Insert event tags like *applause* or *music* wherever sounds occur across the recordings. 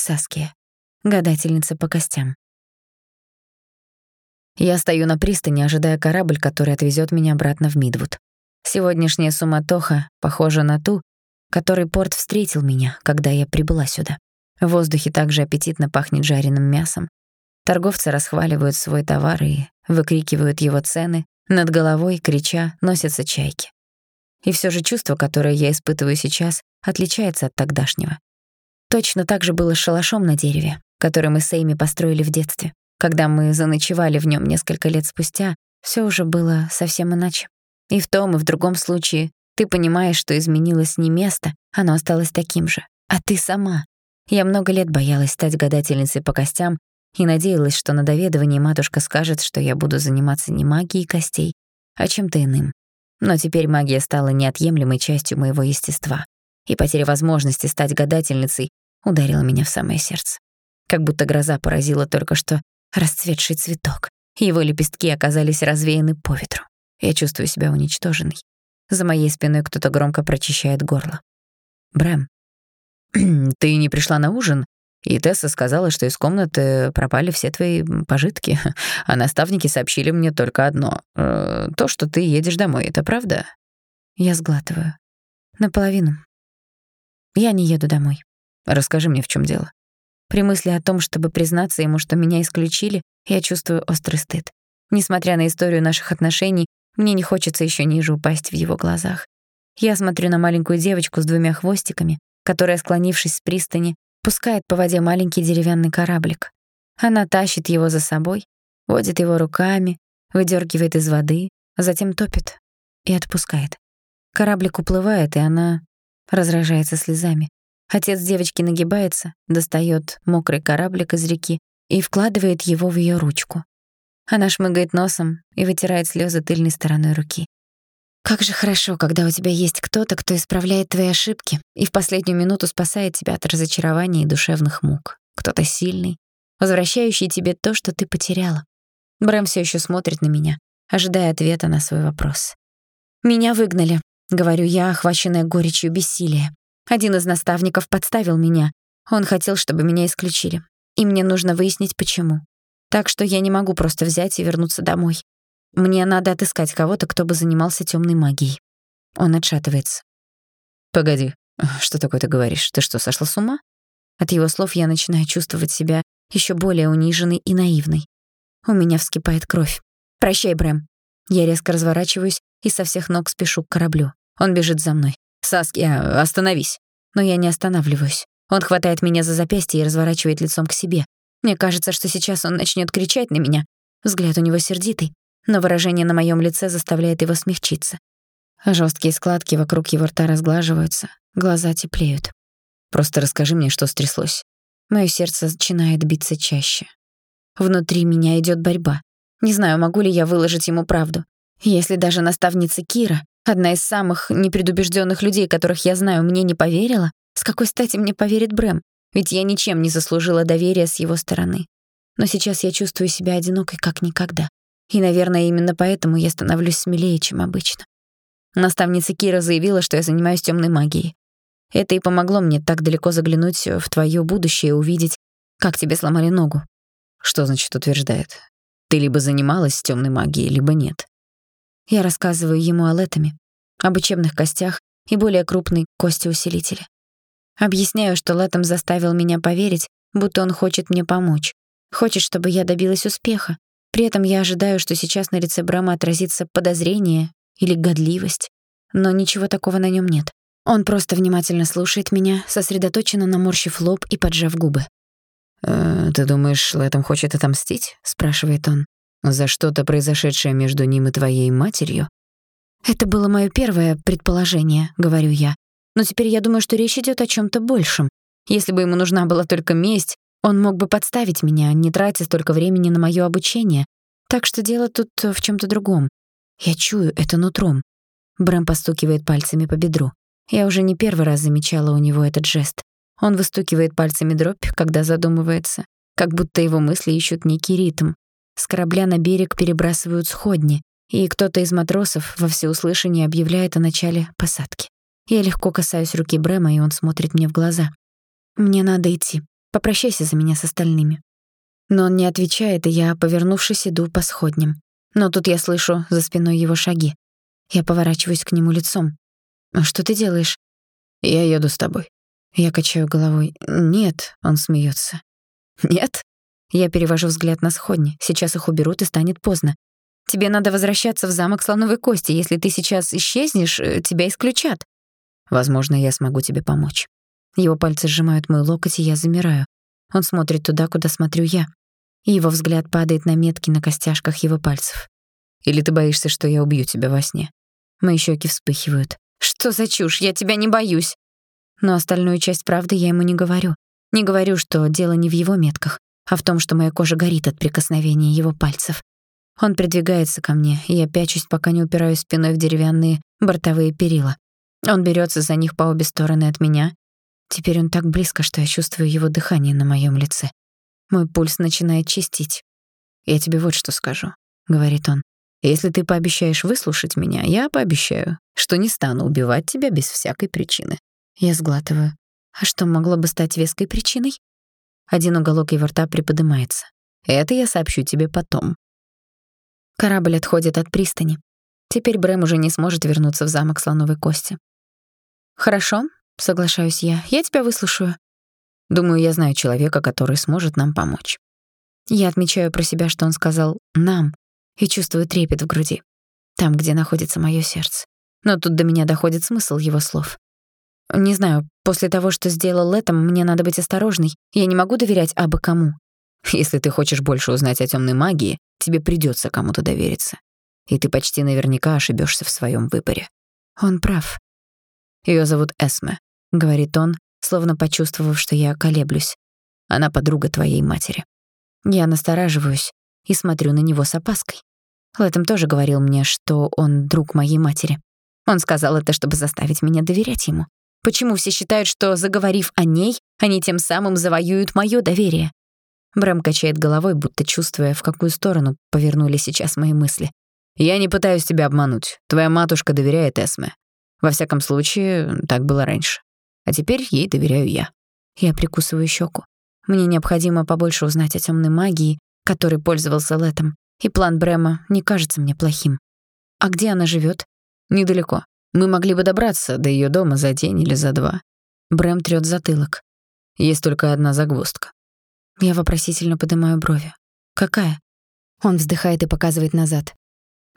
Саския, гадательница по костям. Я стою на пристани, ожидая корабль, который отвезет меня обратно в Мидвуд. Сегодняшняя суматоха похожа на ту, которой порт встретил меня, когда я прибыла сюда. В воздухе также аппетитно пахнет жареным мясом. Торговцы расхваливают свой товар и выкрикивают его цены. Над головой, крича, носятся чайки. И все же чувство, которое я испытываю сейчас, отличается от тогдашнего. Точно так же было с шалашом на дереве, который мы с Эйми построили в детстве. Когда мы заночевали в нем несколько лет спустя, все уже было совсем иначе. И в том, и в другом случае ты понимаешь, что изменилось не место, оно осталось таким же, а ты сама. Я много лет боялась стать гадательницей по костям и надеялась, что на доведывании матушка скажет, что я буду заниматься не магией костей, а чем-то иным. Но теперь магия стала неотъемлемой частью моего естества, и потеря возможности стать гадательницей ударила меня в самое сердце. Как будто гроза поразила только что расцветший цветок. Его лепестки оказались развеяны по ветру. Я чувствую себя уничтоженной. За моей спиной кто-то громко прочищает горло. «Брэм, *clears throat* ты не пришла на ужин?» И Тесса сказала, что из комнаты пропали все твои пожитки, *laughs* а наставники сообщили мне только одно. Э, то, что ты едешь домой, это правда? Я сглатываю. Наполовину. Я не еду домой. Расскажи мне, в чем дело. При мысли о том, чтобы признаться ему, что меня исключили, я чувствую острый стыд. Несмотря на историю наших отношений, мне не хочется еще ниже упасть в его глазах. Я смотрю на маленькую девочку с двумя хвостиками, которая, склонившись с пристани, пускает по воде маленький деревянный кораблик. Она тащит его за собой, водит его руками, выдергивает из воды, затем топит и отпускает. Кораблик уплывает, и она разражается слезами. Отец девочки нагибается, достает мокрый кораблик из реки и вкладывает его в ее ручку. Она шмыгает носом и вытирает слезы тыльной стороной руки. Как же хорошо, когда у тебя есть кто-то, кто исправляет твои ошибки и в последнюю минуту спасает тебя от разочарования и душевных мук. Кто-то сильный, возвращающий тебе то, что ты потеряла. Брэм все еще смотрит на меня, ожидая ответа на свой вопрос. «Меня выгнали», — говорю я, охваченная горечью бессилия. Один из наставников подставил меня. Он хотел, чтобы меня исключили. И мне нужно выяснить, почему. Так что я не могу просто взять и вернуться домой. Мне надо отыскать кого-то, кто бы занимался темной магией. Он отшатывается. «Погоди, что такое ты говоришь? Ты что, сошла с ума?» От его слов я начинаю чувствовать себя еще более униженной и наивной. У меня вскипает кровь. «Прощай, Брэм». Я резко разворачиваюсь и со всех ног спешу к кораблю. Он бежит за мной. «Саския, остановись!» Но я не останавливаюсь. Он хватает меня за запястье и разворачивает лицом к себе. Мне кажется, что сейчас он начнет кричать на меня. Взгляд у него сердитый, но выражение на моем лице заставляет его смягчиться. Жесткие складки вокруг его рта разглаживаются, глаза теплеют. «Просто расскажи мне, что стряслось». Моё сердце начинает биться чаще. Внутри меня идет борьба. Не знаю, могу ли я выложить ему правду. Если даже наставница Кира, одна из самых непредубежденных людей, которых я знаю, мне не поверила, с какой стати мне поверит Брэм? Ведь я ничем не заслужила доверия с его стороны. Но сейчас я чувствую себя одинокой как никогда. И, наверное, именно поэтому я становлюсь смелее, чем обычно. Наставница Кира заявила, что я занимаюсь темной магией. Это и помогло мне так далеко заглянуть в твое будущее и увидеть, как тебе сломали ногу. Что значит утверждает? Ты либо занималась темной магией, либо нет. Я рассказываю ему о летами, об учебных костях и более крупной кости-усилителе. Объясняю, что Летом заставил меня поверить, будто он хочет мне помочь. Хочет, чтобы я добилась успеха, при этом я ожидаю, что сейчас на лице Брэма отразится подозрение или годливость, но ничего такого на нем нет. Он просто внимательно слушает меня, сосредоточенно наморщив лоб и поджав губы. «Э, «Ты думаешь, Лэтом хочет отомстить?» — спрашивает он. «За что-то произошедшее между ним и твоей матерью?» «Это было моё первое предположение», — говорю я. «Но теперь я думаю, что речь идёт о чём-то большем. Если бы ему нужна была только месть, он мог бы подставить меня, не тратя столько времени на моё обучение. Так что дело тут в чём-то другом. Я чую это нутром. Брэм постукивает пальцами по бедру. Я уже не первый раз замечала у него этот жест. Он выстукивает пальцами дробь, когда задумывается, как будто его мысли ищут некий ритм. С корабля на берег перебрасывают сходни, и кто-то из матросов во всеуслышание объявляет о начале посадки. Я легко касаюсь руки Брэма, и он смотрит мне в глаза. «Мне надо идти», Попрощайся за меня с остальными». Но он не отвечает, и я, повернувшись, иду по сходням. Но тут я слышу за спиной его шаги. Я поворачиваюсь к нему лицом. «А «Что ты делаешь?» «Я еду с тобой». Я качаю головой. «Нет», — он смеется. «Нет?» Я перевожу взгляд на сходни. Сейчас их уберут, и станет поздно. Тебе надо возвращаться в замок Слоновой Кости. Если ты сейчас исчезнешь, э, тебя исключат. Возможно, я смогу тебе помочь. Его пальцы сжимают мой локоть, и я замираю. Он смотрит туда, куда смотрю я. И его взгляд падает на метки на костяшках его пальцев. Или ты боишься, что я убью тебя во сне? Мои щеки вспыхивают. Что за чушь? Я тебя не боюсь. Но остальную часть правды я ему не говорю. Не говорю, что дело не в его метках, а в том, что моя кожа горит от прикосновения его пальцев. Он придвигается ко мне, и я пячусь, пока не упираюсь спиной в деревянные бортовые перила. Он берется за них по обе стороны от меня. Теперь он так близко, что я чувствую его дыхание на моем лице. Мой пульс начинает чистить. «Я тебе вот что скажу», — говорит он. «Если ты пообещаешь выслушать меня, я пообещаю, что не стану убивать тебя без всякой причины». Я сглатываю. А что могло бы стать веской причиной? Один уголок его рта приподнимается. «Это я сообщу тебе потом. Корабль отходит от пристани. Теперь Брэм уже не сможет вернуться в замок Слоновой Кости. «Хорошо», — соглашаюсь я, — «я тебя выслушаю». Думаю, я знаю человека, который сможет нам помочь. Я отмечаю про себя, что он сказал «нам», и чувствую трепет в груди, там, где находится моё сердце. Но тут до меня доходит смысл его слов. Не знаю, после того, что сделал Лэтом, мне надо быть осторожной. Я не могу доверять абы кому. Если ты хочешь больше узнать о тёмной магии, тебе придётся кому-то довериться. И ты почти наверняка ошибёшься в своём выборе. Он прав. Её зовут Эсме, говорит он, словно почувствовав, что я колеблюсь. Она подруга твоей матери. Я настораживаюсь и смотрю на него с опаской. Лэтом тоже говорил мне, что он друг моей матери. Он сказал это, чтобы заставить меня доверять ему. Почему все считают, что, заговорив о ней, они тем самым завоюют моё доверие? Брэм качает головой, будто чувствуя, в какую сторону повернули сейчас мои мысли. «Я не пытаюсь тебя обмануть. Твоя матушка доверяет Эсме. Во всяком случае, так было раньше. А теперь ей доверяю я». Я прикусываю щеку. Мне необходимо побольше узнать о темной магии, которой пользовался Летом, и план Брэма не кажется мне плохим. А где она живет? Недалеко. Мы могли бы добраться до ее дома за день или за два. Брэм трёт затылок. Есть только одна загвоздка. Я вопросительно поднимаю брови. «Какая?» Он вздыхает и показывает назад.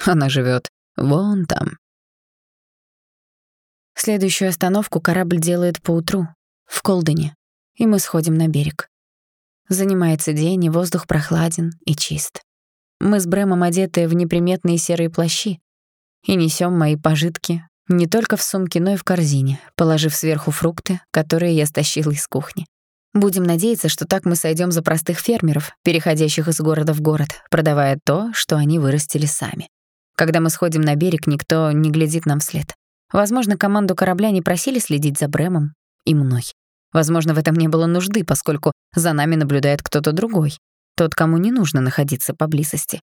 «Она живет вон там». Следующую остановку корабль делает поутру, в Колдене, и мы сходим на берег. Занимается день, и воздух прохладен и чист. Мы с Брэмом одеты в неприметные серые плащи и несем мои пожитки не только в сумке, но и в корзине, положив сверху фрукты, которые я стащила из кухни. Будем надеяться, что так мы сойдем за простых фермеров, переходящих из города в город, продавая то, что они вырастили сами. Когда мы сходим на берег, никто не глядит нам вслед. Возможно, команду корабля не просили следить за Брэмом и мной. Возможно, в этом не было нужды, поскольку за нами наблюдает кто-то другой, тот, кому не нужно находиться поблизости.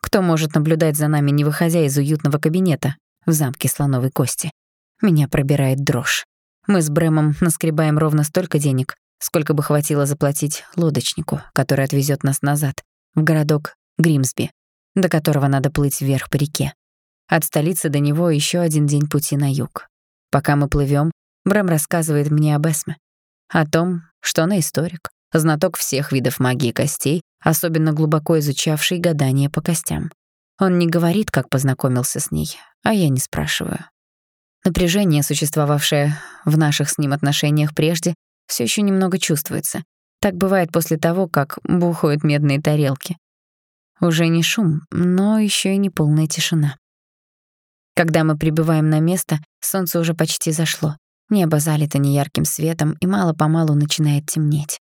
Кто может наблюдать за нами, не выходя из уютного кабинета в замке Слоновой Кости? Меня пробирает дрожь. Мы с Брэмом наскребаем ровно столько денег, сколько бы хватило заплатить лодочнику, который отвезет нас назад, в городок Гримсби, до которого надо плыть вверх по реке. От столицы до него еще один день пути на юг. Пока мы плывем, Брэм рассказывает мне об Эсме, о том, что она историк, знаток всех видов магии костей, особенно глубоко изучавший гадание по костям. Он не говорит, как познакомился с ней, а я не спрашиваю. Напряжение, существовавшее в наших с ним отношениях прежде, все еще немного чувствуется. Так бывает после того, как бухают медные тарелки. Уже не шум, но еще и не полная тишина. Когда мы прибываем на место, солнце уже почти зашло. Небо залито неярким светом и мало-помалу начинает темнеть.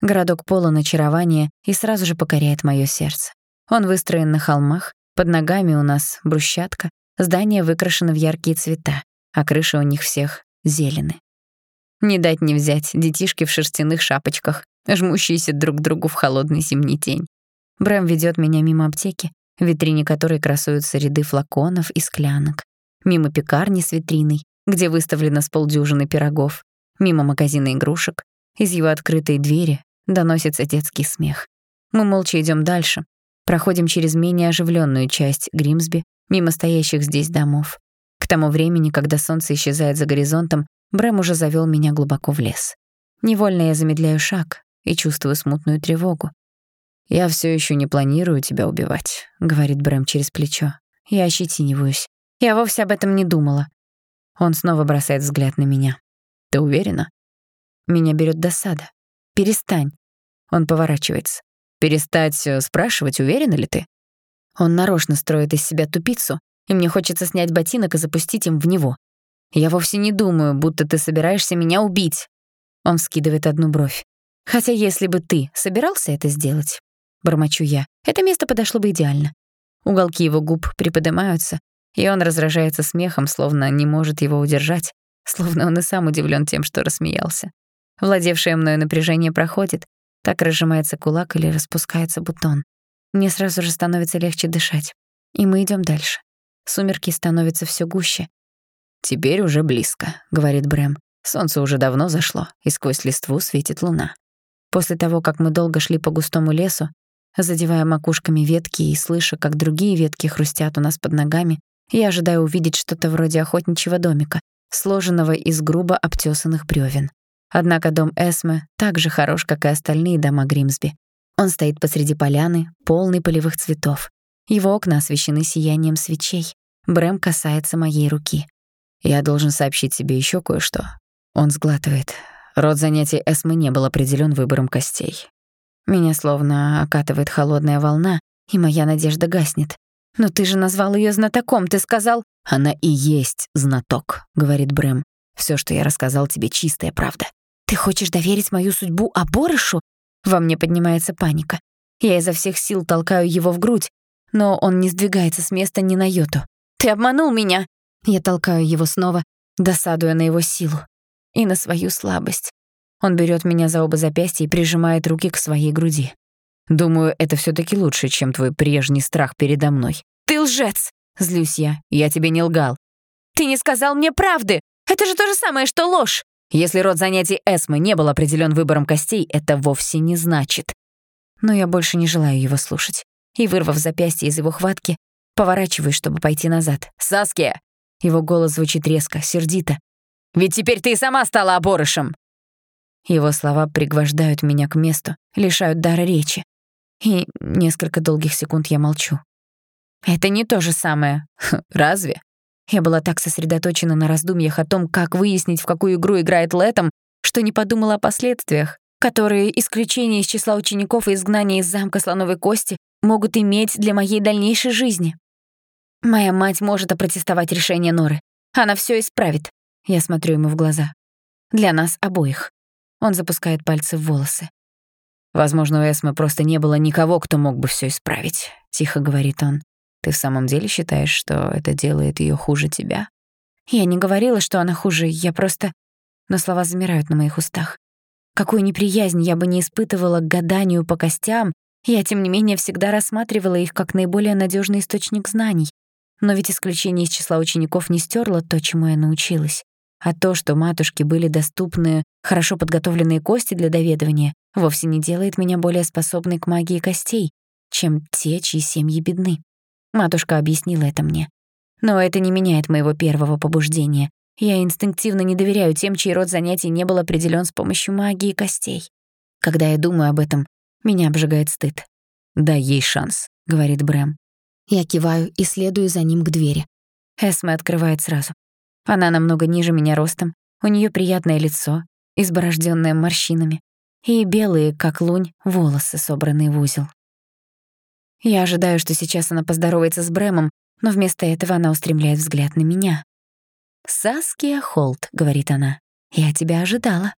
Городок полон очарования и сразу же покоряет моё сердце. Он выстроен на холмах, под ногами у нас брусчатка, здания выкрашены в яркие цвета, а крыши у них всех зелены. Не дать не взять детишки в шерстяных шапочках, жмущиеся друг к другу в холодный зимний день. Брэм ведет меня мимо аптеки, в витрине которой красуются ряды флаконов и склянок, мимо пекарни с витриной, где выставлено с полдюжины пирогов, мимо магазина игрушек. Из его открытой двери Доносится детский смех. Мы молча идем дальше, проходим через менее оживленную часть Гримсби, мимо стоящих здесь домов. К тому времени, когда солнце исчезает за горизонтом, Брэм уже завёл меня глубоко в лес. Невольно я замедляю шаг и чувствую смутную тревогу. «Я всё ещё не планирую тебя убивать», — говорит Брэм через плечо. Я ощетиниваюсь. Я вовсе об этом не думала. Он снова бросает взгляд на меня. «Ты уверена?» Меня берёт досада. «Перестань». Он поворачивается. «Перестать э, спрашивать, уверена ли ты?» Он нарочно строит из себя тупицу, и мне хочется снять ботинок и запустить им в него. Я вовсе не думаю, будто ты собираешься меня убить. Он вскидывает одну бровь. Хотя если бы ты собирался это сделать, бормочу я, это место подошло бы идеально. Уголки его губ приподнимаются, и он разражается смехом, словно не может его удержать, словно он и сам удивлен тем, что рассмеялся. Владевшее мною напряжение проходит, так разжимается кулак или распускается бутон. Мне сразу же становится легче дышать. И мы идем дальше. Сумерки становятся все гуще. «Теперь уже близко», — говорит Брэм. «Солнце уже давно зашло, и сквозь листву светит луна». После того, как мы долго шли по густому лесу, задевая макушками ветки и слыша, как другие ветки хрустят у нас под ногами, я ожидаю увидеть что-то вроде охотничьего домика, сложенного из грубо обтесанных бревен. Однако дом Эсме так же хорош, как и остальные дома Гримсби. Он стоит посреди поляны, полный полевых цветов. Его окна освещены сиянием свечей. Брэм касается моей руки. «Я должен сообщить тебе еще кое-что». Он сглатывает. Род занятий Эсмы не был определен выбором костей. Меня словно окатывает холодная волна, и моя надежда гаснет. «Но ты же назвал ее знатоком, ты сказал...» «Она и есть знаток», — говорит Брэм. Все, что я рассказал тебе, чистая правда. Ты хочешь доверить мою судьбу Аборышу? Во мне поднимается паника. Я изо всех сил толкаю его в грудь, но он не сдвигается с места ни на йоту. «Ты обманул меня!» Я толкаю его снова, досадуя на его силу и на свою слабость. Он берет меня за оба запястья и прижимает руки к своей груди. «Думаю, это все таки лучше, чем твой прежний страх передо мной». «Ты лжец!» — злюсь я. «Я тебе не лгал». «Ты не сказал мне правды! Это же то же самое, что ложь!» Если род занятий Эсмы не был определен выбором костей, это вовсе не значит. Но я больше не желаю его слушать. И, вырвав запястье из его хватки, поворачиваюсь, чтобы пойти назад. «Саския!» Его голос звучит резко, сердито. «Ведь теперь ты и сама стала оборышем!» Его слова пригвождают меня к месту, лишают дара речи. И несколько долгих секунд я молчу. «Это не то же самое. *laughs* Разве?» Я была так сосредоточена на раздумьях о том, как выяснить, в какую игру играет Лэтом, что не подумала о последствиях, которые исключение из числа учеников и изгнание из замка Слоновой Кости могут иметь для моей дальнейшей жизни. Моя мать может опротестовать решение Норы. Она все исправит. Я смотрю ему в глаза. Для нас обоих. Он запускает пальцы в волосы. «Возможно, у Эсмы просто не было никого, кто мог бы все исправить», — тихо говорит он. Ты в самом деле считаешь, что это делает ее хуже тебя? Я не говорила, что она хуже, я просто... Но слова замирают на моих устах. Какую неприязнь я бы не испытывала к гаданию по костям, я, тем не менее, всегда рассматривала их как наиболее надежный источник знаний. Но ведь исключение из числа учеников не стерло то, чему я научилась. А то, что матушке были доступны хорошо подготовленные кости для доведывания, вовсе не делает меня более способной к магии костей, чем те, чьи семьи бедны. Матушка объяснила это мне. Но это не меняет моего первого побуждения. Я инстинктивно не доверяю тем, чей род занятий не был определён с помощью магии костей. Когда я думаю об этом, меня обжигает стыд. «Дай ей шанс», — говорит Брэм. Я киваю и следую за ним к двери. Эсме открывает сразу. Она намного ниже меня ростом, у неё приятное лицо, изборождённое морщинами, и белые, как лунь, волосы, собранные в узел. Я ожидаю, что сейчас она поздоровается с Брэмом, но вместо этого она устремляет взгляд на меня. «Саския Холт», — говорит она, — «я тебя ожидала».